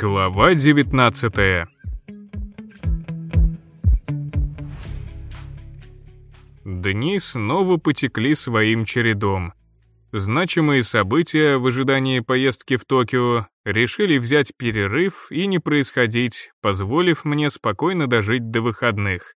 Глава 19 Дни снова потекли своим чередом. Значимые события в ожидании поездки в Токио решили взять перерыв и не происходить, позволив мне спокойно дожить до выходных.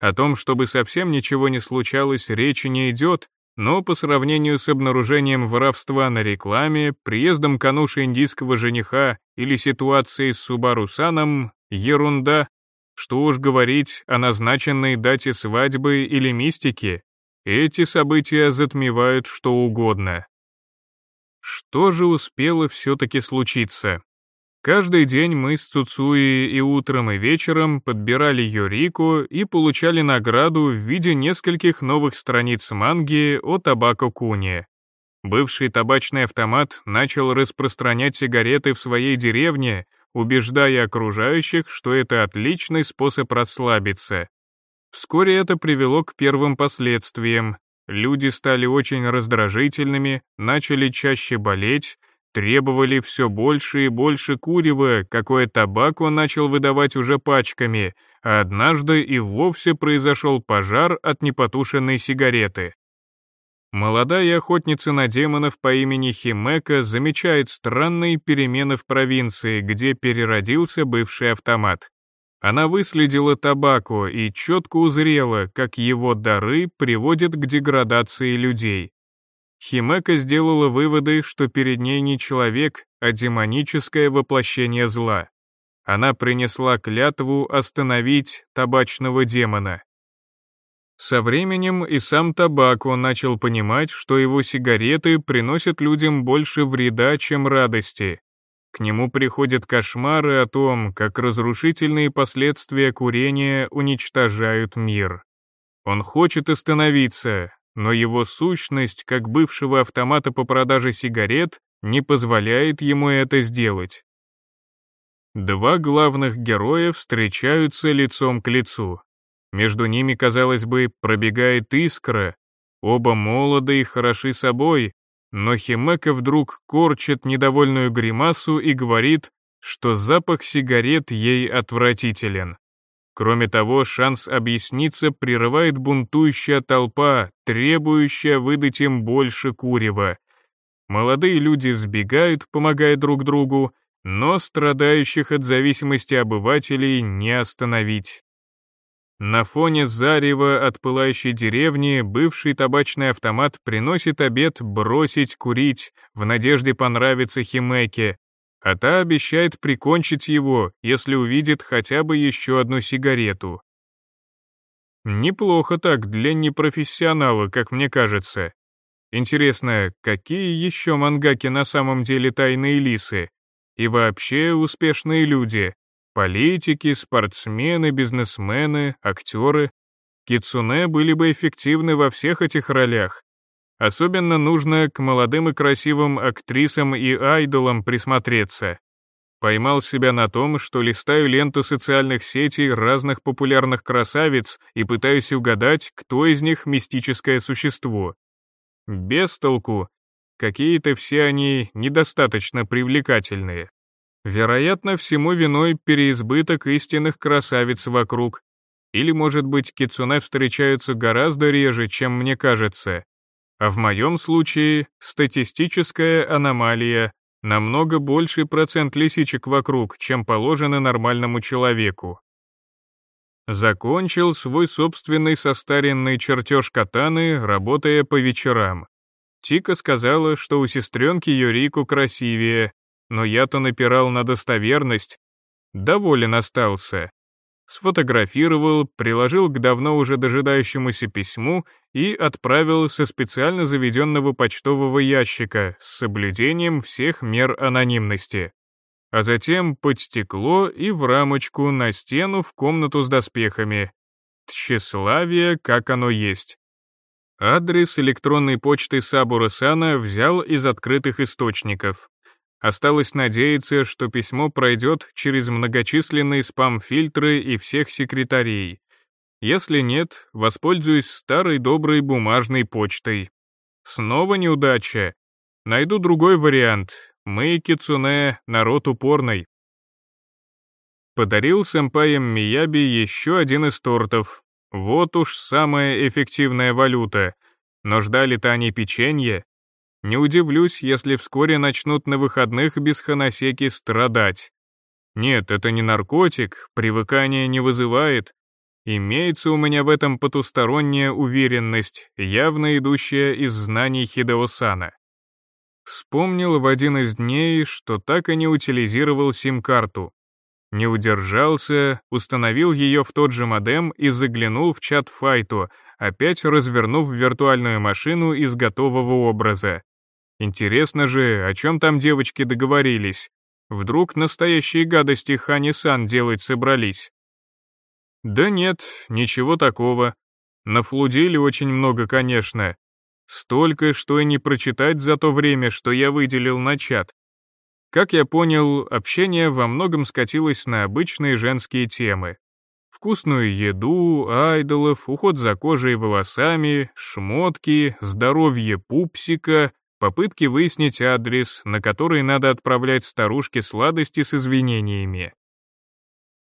О том, чтобы совсем ничего не случалось, речи не идет, но по сравнению с обнаружением воровства на рекламе, приездом кануши индийского жениха или ситуацией с Субару Саном — ерунда. Что уж говорить о назначенной дате свадьбы или мистике, эти события затмевают что угодно. Что же успело все-таки случиться? Каждый день мы с Цуцуи и утром, и вечером подбирали Йорику и получали награду в виде нескольких новых страниц манги о Табако Куни. Бывший табачный автомат начал распространять сигареты в своей деревне, убеждая окружающих, что это отличный способ расслабиться. Вскоре это привело к первым последствиям. Люди стали очень раздражительными, начали чаще болеть, Требовали все больше и больше курева, какое табак он начал выдавать уже пачками, а однажды и вовсе произошел пожар от непотушенной сигареты. Молодая охотница на демонов по имени Химека замечает странные перемены в провинции, где переродился бывший автомат. Она выследила табаку и четко узрела, как его дары приводят к деградации людей. Химека сделала выводы, что перед ней не человек, а демоническое воплощение зла. Она принесла клятву остановить табачного демона. Со временем и сам табак он начал понимать, что его сигареты приносят людям больше вреда, чем радости. К нему приходят кошмары о том, как разрушительные последствия курения уничтожают мир. Он хочет остановиться, но его сущность, как бывшего автомата по продаже сигарет, не позволяет ему это сделать. Два главных героя встречаются лицом к лицу. Между ними, казалось бы, пробегает искра. Оба молоды и хороши собой, но Химека вдруг корчит недовольную гримасу и говорит, что запах сигарет ей отвратителен. Кроме того, шанс объясниться прерывает бунтующая толпа, требующая выдать им больше курева. Молодые люди сбегают, помогая друг другу, но страдающих от зависимости обывателей не остановить. На фоне зарева от пылающей деревни бывший табачный автомат приносит обед бросить курить в надежде понравиться Химеке, а та обещает прикончить его, если увидит хотя бы еще одну сигарету. Неплохо так для непрофессионала, как мне кажется. Интересно, какие еще мангаки на самом деле тайные лисы? И вообще успешные люди? Политики, спортсмены, бизнесмены, актеры. Кицуне были бы эффективны во всех этих ролях, Особенно нужно к молодым и красивым актрисам и айдолам присмотреться. Поймал себя на том, что листаю ленту социальных сетей разных популярных красавиц и пытаюсь угадать, кто из них мистическое существо. Без толку. Какие-то все они недостаточно привлекательные. Вероятно, всему виной переизбыток истинных красавиц вокруг. Или, может быть, кицуне встречаются гораздо реже, чем мне кажется. А в моем случае статистическая аномалия, намного больший процент лисичек вокруг, чем положено нормальному человеку. Закончил свой собственный состаренный чертеж катаны, работая по вечерам. Тика сказала, что у сестренки Юрику красивее, но я-то напирал на достоверность. Доволен остался сфотографировал, приложил к давно уже дожидающемуся письму и отправил со специально заведенного почтового ящика с соблюдением всех мер анонимности. А затем под стекло и в рамочку на стену в комнату с доспехами. Тщеславие, как оно есть. Адрес электронной почты Сабура-сана взял из открытых источников. Осталось надеяться, что письмо пройдет через многочисленные спам-фильтры и всех секретарей. Если нет, воспользуюсь старой доброй бумажной почтой. Снова неудача. Найду другой вариант. Мы, Кицуне, народ упорный. Подарил сэмпаям Мияби еще один из тортов. Вот уж самая эффективная валюта. Но ждали-то они печенье. Не удивлюсь, если вскоре начнут на выходных без ханасеки страдать. Нет, это не наркотик, привыкание не вызывает. Имеется у меня в этом потусторонняя уверенность, явно идущая из знаний Хидеосана. Вспомнил в один из дней, что так и не утилизировал сим-карту. Не удержался, установил ее в тот же модем и заглянул в чат Файту, опять развернув виртуальную машину из готового образа. Интересно же, о чем там девочки договорились? Вдруг настоящие гадости Хани-сан делать собрались? Да нет, ничего такого. Нафлудили очень много, конечно. Столько, что и не прочитать за то время, что я выделил на чат. Как я понял, общение во многом скатилось на обычные женские темы. Вкусную еду, айдолов, уход за кожей и волосами, шмотки, здоровье пупсика, попытки выяснить адрес, на который надо отправлять старушке сладости с извинениями.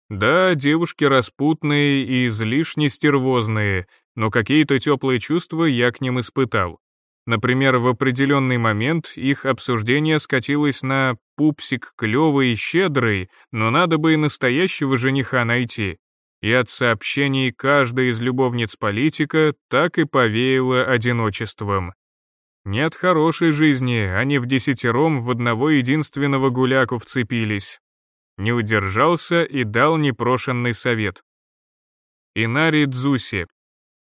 Да, девушки распутные и излишне стервозные, но какие-то теплые чувства я к ним испытал. Например, в определенный момент их обсуждение скатилось на «пупсик клевый и щедрый, но надо бы и настоящего жениха найти». И от сообщений каждой из любовниц политика так и повеяло одиночеством. Нет хорошей жизни, они в десятером в одного единственного гуляку вцепились. Не удержался и дал непрошенный совет. Инари Дзуси.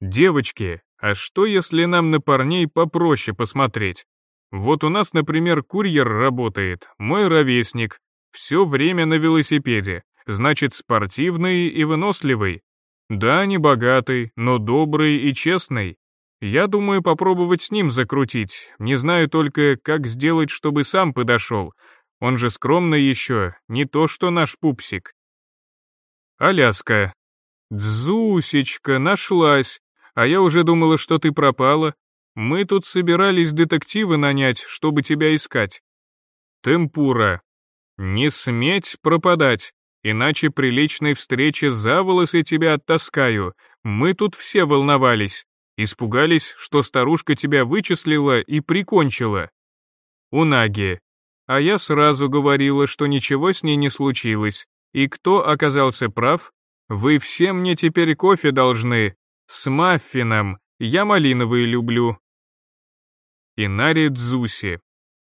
Девочки, а что, если нам на парней попроще посмотреть? Вот у нас, например, курьер работает, мой ровесник, все время на велосипеде, значит, спортивный и выносливый. Да, не богатый, но добрый и честный. Я думаю попробовать с ним закрутить, не знаю только, как сделать, чтобы сам подошел. Он же скромный еще, не то что наш пупсик. Аляска. Дзусечка, нашлась. А я уже думала, что ты пропала. Мы тут собирались детективы нанять, чтобы тебя искать. Темпура. Не сметь пропадать, иначе при личной встрече за волосы тебя оттаскаю. Мы тут все волновались. Испугались, что старушка тебя вычислила и прикончила. Унаги. А я сразу говорила, что ничего с ней не случилось. И кто оказался прав? Вы все мне теперь кофе должны, с маффином. Я малиновые люблю. Инари Дзуси.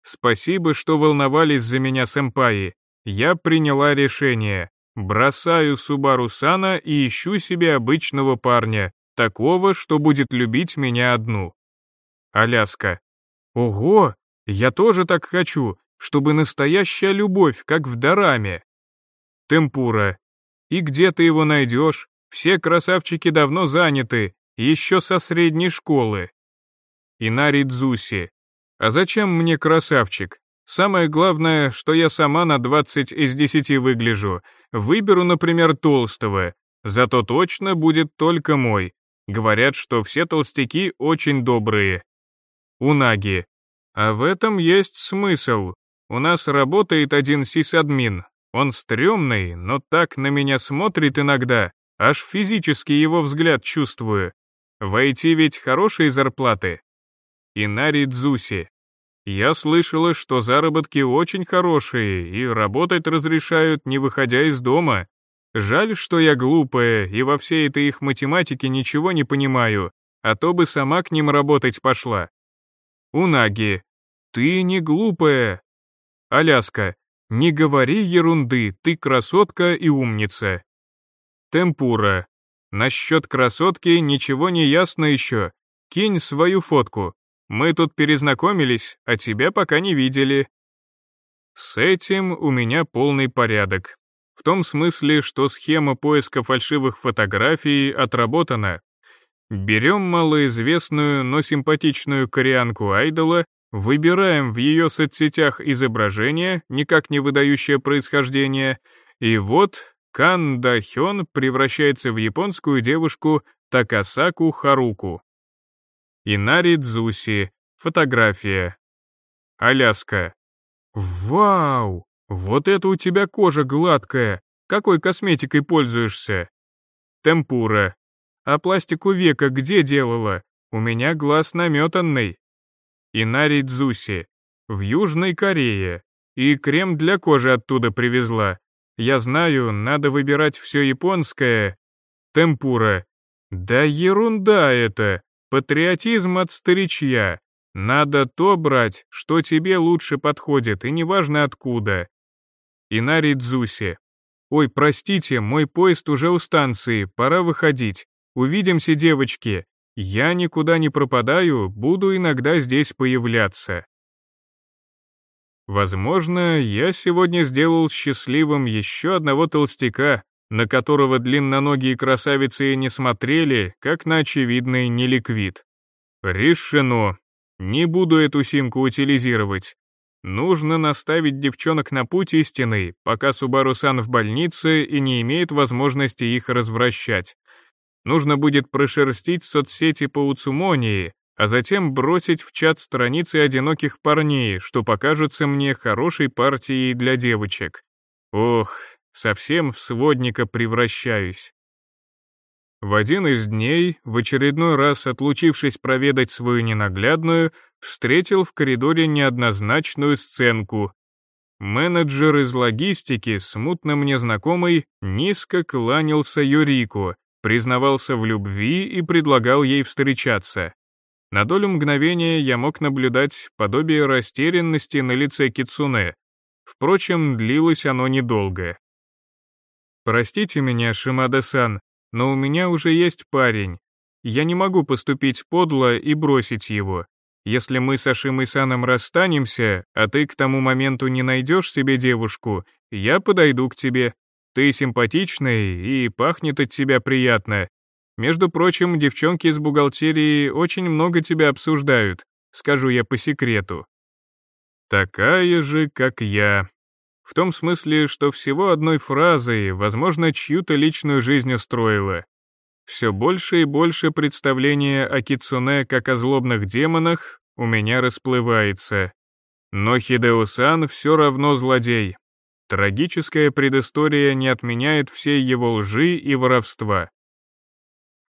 Спасибо, что волновались за меня, сэмпаи. Я приняла решение. Бросаю Субару Сана и ищу себе обычного парня, такого, что будет любить меня одну. Аляска. Ого, я тоже так хочу, чтобы настоящая любовь, как в Дараме. Темпура. И где ты его найдешь? Все красавчики давно заняты, еще со средней школы. Инари Дзуси. А зачем мне красавчик? Самое главное, что я сама на 20 из 10 выгляжу. Выберу, например, толстого. Зато точно будет только мой. Говорят, что все толстяки очень добрые. Унаги. А в этом есть смысл. У нас работает один сисадмин. Он стрёмный, но так на меня смотрит иногда, Аж физически его взгляд чувствую. Войти ведь хорошие зарплаты. Инари Дзуси. Я слышала, что заработки очень хорошие и работать разрешают, не выходя из дома. Жаль, что я глупая и во всей этой их математике ничего не понимаю, а то бы сама к ним работать пошла. Унаги. Ты не глупая. Аляска. Не говори ерунды, ты красотка и умница. Темпура. Насчет красотки ничего не ясно еще. Кинь свою фотку. Мы тут перезнакомились, а тебя пока не видели. С этим у меня полный порядок. В том смысле, что схема поиска фальшивых фотографий отработана. Берем малоизвестную, но симпатичную кореянку айдола, выбираем в ее соцсетях изображение, никак не выдающее происхождение, и вот Кан Да Хён превращается в японскую девушку Такасаку Харуку. Инари Дзуси. Фотография. Аляска. Вау! Вот это у тебя кожа гладкая. Какой косметикой пользуешься? Темпура. А пластику века где делала? У меня глаз наметанный. Инари Дзуси. В Южной Корее. И крем для кожи оттуда привезла. Я знаю, надо выбирать все японское. Темпура. Да ерунда это. Патриотизм от старичья. Надо то брать, что тебе лучше подходит, и неважно откуда. Инари Дзуси. Ой, простите, мой поезд уже у станции, пора выходить. Увидимся, девочки. Я никуда не пропадаю, буду иногда здесь появляться. Возможно, я сегодня сделал счастливым еще одного толстяка, на которого длинноногие красавицы не смотрели, как на очевидный неликвид. Решено. Не буду эту симку утилизировать. Нужно наставить девчонок на путь истинный, пока Субару-сан в больнице и не имеет возможности их развращать. Нужно будет прошерстить соцсети по Уцумонии, а затем бросить в чат страницы одиноких парней, что покажутся мне хорошей партией для девочек. Ох, совсем в сводника превращаюсь. В один из дней, в очередной раз отлучившись проведать свою ненаглядную, встретил в коридоре неоднозначную сценку. Менеджер из логистики, смутно мне знакомый, низко кланялся Юрику, признавался в любви и предлагал ей встречаться. На долю мгновения я мог наблюдать подобие растерянности на лице Кицуне. Впрочем, длилось оно недолго. «Простите меня, Шимада-сан, но у меня уже есть парень. Я не могу поступить подло и бросить его. Если мы с Ашимой-саном расстанемся, а ты к тому моменту не найдешь себе девушку, я подойду к тебе. Ты симпатичный и пахнет от тебя приятно. Между прочим, девчонки из бухгалтерии очень много тебя обсуждают, скажу я по секрету. Такая же, как я. В том смысле, что всего одной фразой, возможно, чью-то личную жизнь устроила. Все больше и больше представления о Кицуне как о злобных демонах у меня расплывается. Но Хидео-сан все равно злодей. Трагическая предыстория не отменяет всей его лжи и воровства.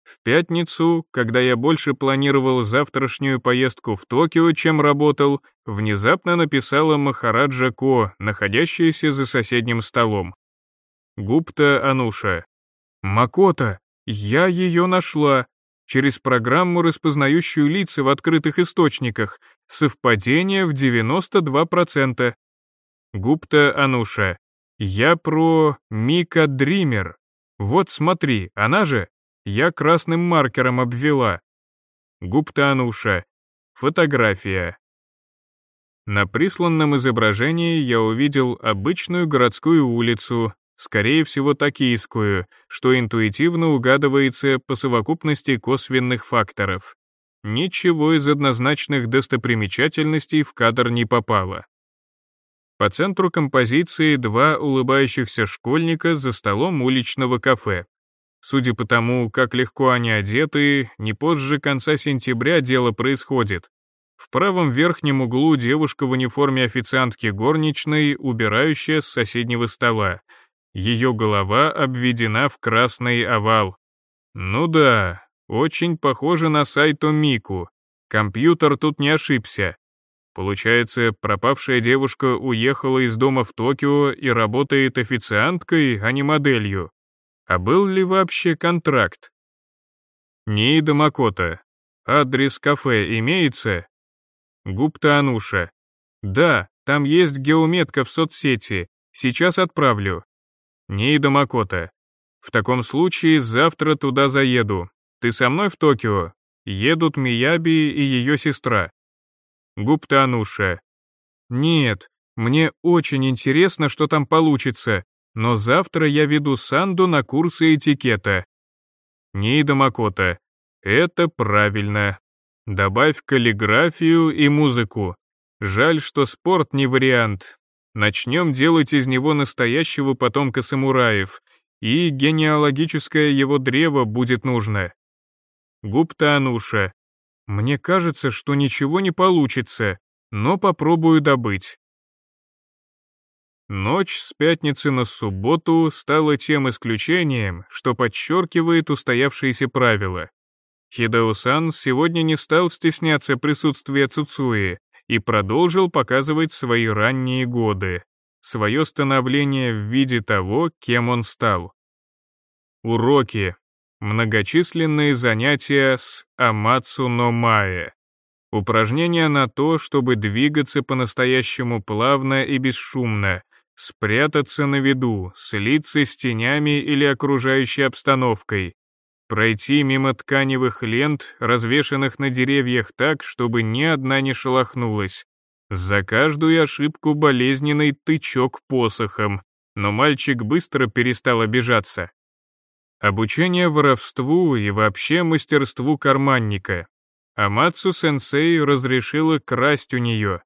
В пятницу, когда я больше планировал завтрашнюю поездку в Токио, чем работал, внезапно написала Махараджа Ко, находящаяся за соседним столом. Гупта Ануша. «Макота, я ее нашла. Через программу, распознающую лица в открытых источниках. Совпадение в 92%. Гупта Ануша. Я про Мика Дример. Вот смотри, она же. Я красным маркером обвела. Гупта Ануша. Фотография. На присланном изображении я увидел обычную городскую улицу, скорее всего токийскую, что интуитивно угадывается по совокупности косвенных факторов. Ничего из однозначных достопримечательностей в кадр не попало. По центру композиции два улыбающихся школьника за столом уличного кафе. Судя по тому, как легко они одеты, не позже конца сентября дело происходит. В правом верхнем углу девушка в униформе официантки горничной, убирающая с соседнего стола. Ее голова обведена в красный овал. Ну да, очень похоже на Сайто Мику. Компьютер тут не ошибся. Получается, пропавшая девушка уехала из дома в Токио и работает официанткой, а не моделью. А был ли вообще контракт? Ниида Макота. Адрес кафе имеется? Гупта Ануша. Да, там есть геометка в соцсети. Сейчас отправлю. Ниида Макота. В таком случае завтра туда заеду. Ты со мной в Токио? Едут Мияби и ее сестра. Гупта Ануша. Нет, мне очень интересно, что там получится, но завтра я веду Санду на курсы этикета. Нида Макота. Это правильно. Добавь каллиграфию и музыку. Жаль, что спорт не вариант. Начнем делать из него настоящего потомка самураев, и генеалогическое его древо будет нужно. Гупта Ануша. Мне кажется, что ничего не получится, но попробую добыть. Ночь с пятницы на субботу стала тем исключением, что подчеркивает устоявшиеся правила. Хидао-сан сегодня не стал стесняться присутствия Цуцуи и продолжил показывать свои ранние годы, свое становление в виде того, кем он стал. Уроки. Многочисленные занятия с Амацу но Мае. Упражнения на то, чтобы двигаться по-настоящему плавно и бесшумно, спрятаться на виду, слиться с тенями или окружающей обстановкой, пройти мимо тканевых лент, развешанных на деревьях так, чтобы ни одна не шелохнулась. За каждую ошибку болезненный тычок посохом, но мальчик быстро перестал обижаться. Обучение воровству и вообще мастерству карманника, Амацу-сенсей разрешила красть у нее.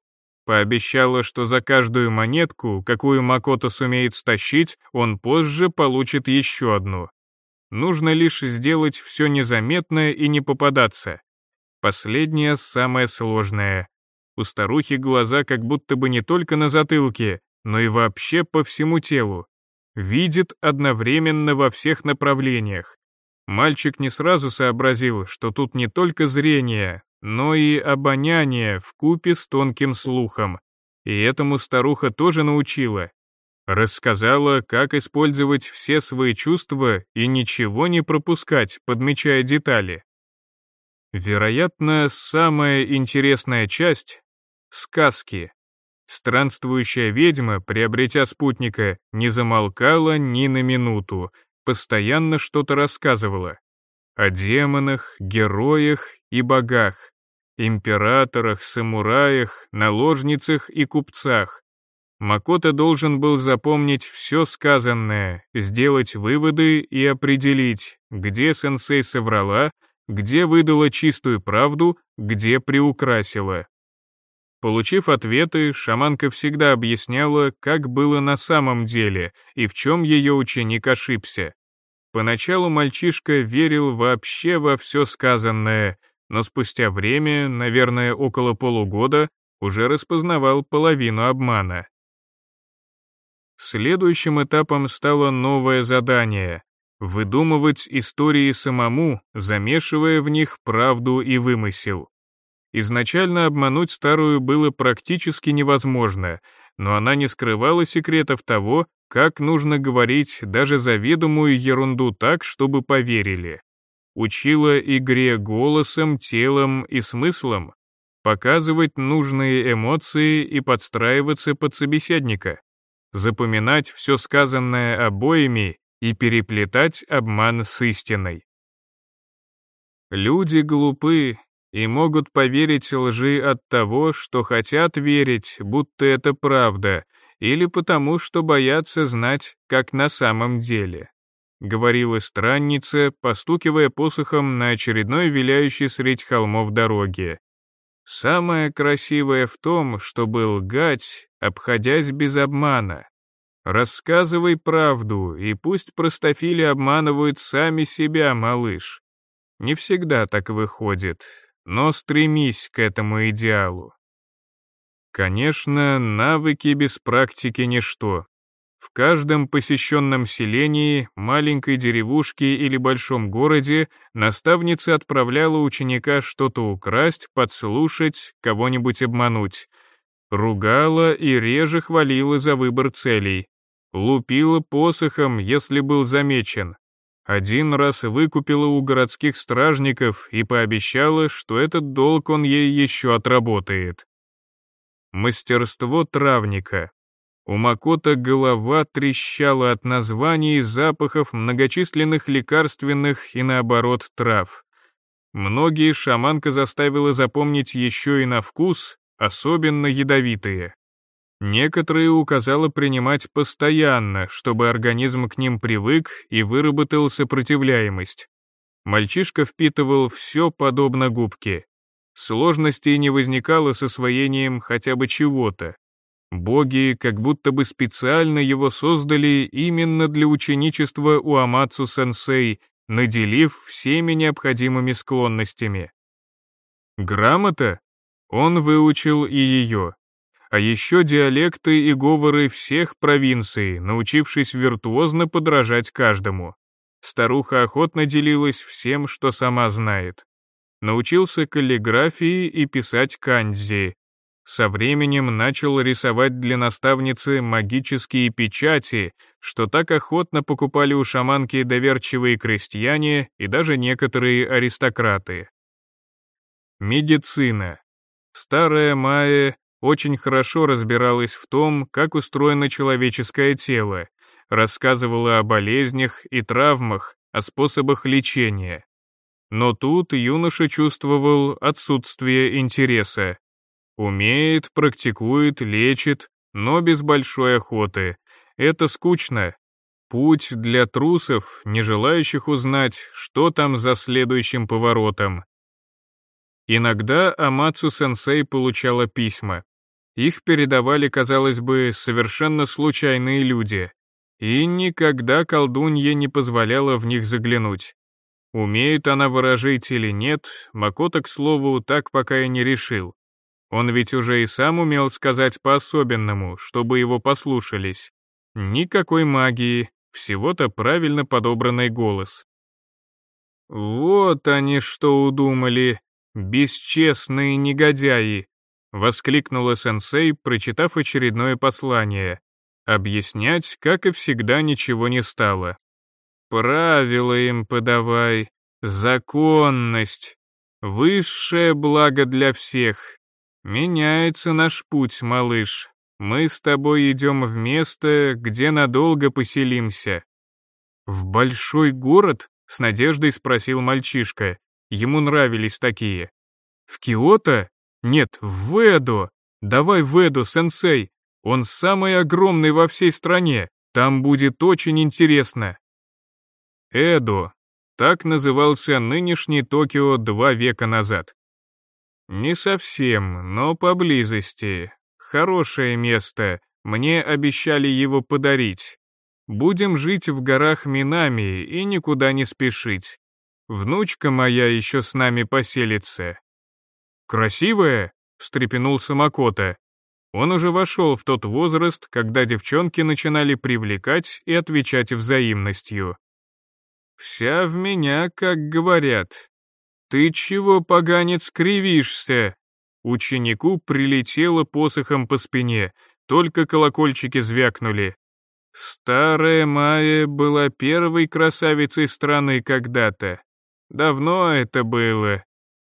Пообещала, что за каждую монетку, какую Макото сумеет стащить, он позже получит еще одну. Нужно лишь сделать все незаметно и не попадаться. Последнее самое сложное. У старухи глаза как будто бы не только на затылке, но и вообще по всему телу. Видит одновременно во всех направлениях. Мальчик не сразу сообразил, что тут не только зрение, но и обоняние в купе с тонким слухом. И этому старуха тоже научила. Рассказала, как использовать все свои чувства и ничего не пропускать, подмечая детали. Вероятно, самая интересная часть — сказки. Странствующая ведьма, приобретя спутника, не замолкала ни на минуту, постоянно что-то рассказывала. О демонах, героях и богах, императорах, самураях, наложницах и купцах. Макото должен был запомнить все сказанное, сделать выводы и определить, где сенсей соврала, где выдала чистую правду, где приукрасила. Получив ответы, шаманка всегда объясняла, как было на самом деле и в чем ее ученик ошибся. Поначалу мальчишка верил вообще во все сказанное, но спустя время, наверное, около полугода, уже распознавал половину обмана. Следующим этапом стало новое задание — выдумывать истории самому, замешивая в них правду и вымысел. Изначально обмануть старую было практически невозможно, но она не скрывала секретов того, как нужно говорить даже заведомую ерунду так, чтобы поверили. Учила игре голосом, телом и смыслом, показывать нужные эмоции и подстраиваться под собеседника, запоминать все сказанное обоими и переплетать обман с истиной. Люди глупы и могут поверить лжи от того, что хотят верить, будто это правда, или потому, что боятся знать, как на самом деле. Говорила странница, постукивая посохом на очередной виляющей средь холмов дороге. Самое красивое в том, чтобы лгать, обходясь без обмана. Рассказывай правду, и пусть простофили обманывают сами себя, малыш. Не всегда так выходит, но стремись к этому идеалу. Конечно, навыки без практики — ничто. В каждом посещенном селении, маленькой деревушке или большом городе наставница отправляла ученика что-то украсть, подслушать, кого-нибудь обмануть. Ругала и реже хвалила за выбор целей. Лупила посохом, если был замечен. Один раз выкупила у городских стражников и пообещала, что этот долг он ей еще отработает. Мастерство травника. У Макота голова трещала от названий и запахов многочисленных лекарственных и наоборот трав. Многие шаманка заставила запомнить еще и на вкус, особенно ядовитые. Некоторые указала принимать постоянно, чтобы организм к ним привык и выработал сопротивляемость. Мальчишка впитывал все подобно губке. Сложностей не возникало с освоением хотя бы чего-то. Боги как будто бы специально его создали именно для ученичества у Амацу-сенсей, наделив всеми необходимыми склонностями. Грамота? Он выучил и ее А еще диалекты и говоры всех провинций, научившись виртуозно подражать каждому. Старуха охотно делилась всем, что сама знает. Научился каллиграфии и писать канзи. Со временем начал рисовать для наставницы магические печати, что так охотно покупали у шаманки доверчивые крестьяне и даже некоторые аристократы. Медицина. Старая Майя очень хорошо разбиралась в том, как устроено человеческое тело, рассказывала о болезнях и травмах, о способах лечения. Но тут юноша чувствовал отсутствие интереса. Умеет, практикует, лечит, но без большой охоты. Это скучно. Путь для трусов, не желающих узнать, что там за следующим поворотом. Иногда Амацу-сенсей получала письма. Их передавали, казалось бы, совершенно случайные люди, и никогда колдунье не позволяла в них заглянуть. Умеет она выражить или нет, Макото, к слову, так пока и не решил. Он ведь уже и сам умел сказать по-особенному, чтобы его послушались. Никакой магии, всего-то правильно подобранный голос. «Вот они что удумали, бесчестные негодяи!» Воскликнула сенсей, прочитав очередное послание. Объяснять, как и всегда, ничего не стало. Правила им подавай, законность, высшее благо для всех. Меняется наш путь, малыш. Мы с тобой идем в место, где надолго поселимся. В большой город? С надеждой спросил мальчишка. Ему нравились такие. В Киото? Нет, в Эдо. Давай в Эдо, сенсей. Он самый огромный во всей стране. Там будет очень интересно. Эдо. Так назывался нынешний Токио два века назад. Не совсем, но поблизости. Хорошее место. Мне обещали его подарить. Будем жить в горах Минами и никуда не спешить. Внучка моя еще с нами поселится. «Красивая?» — встрепенулся Макота. Он уже вошел в тот возраст, когда девчонки начинали привлекать и отвечать взаимностью. «Вся в меня, как говорят. Ты чего, поганец, кривишься?» Ученику прилетело посохом по спине, только колокольчики звякнули. Старая Майя была первой красавицей страны когда-то. Давно это было.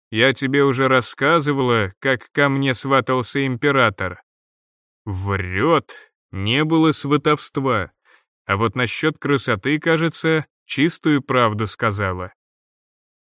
Я тебе уже рассказывала, как ко мне сватался император. Врет, не было сватовства. А вот насчет красоты, кажется, чистую правду сказала.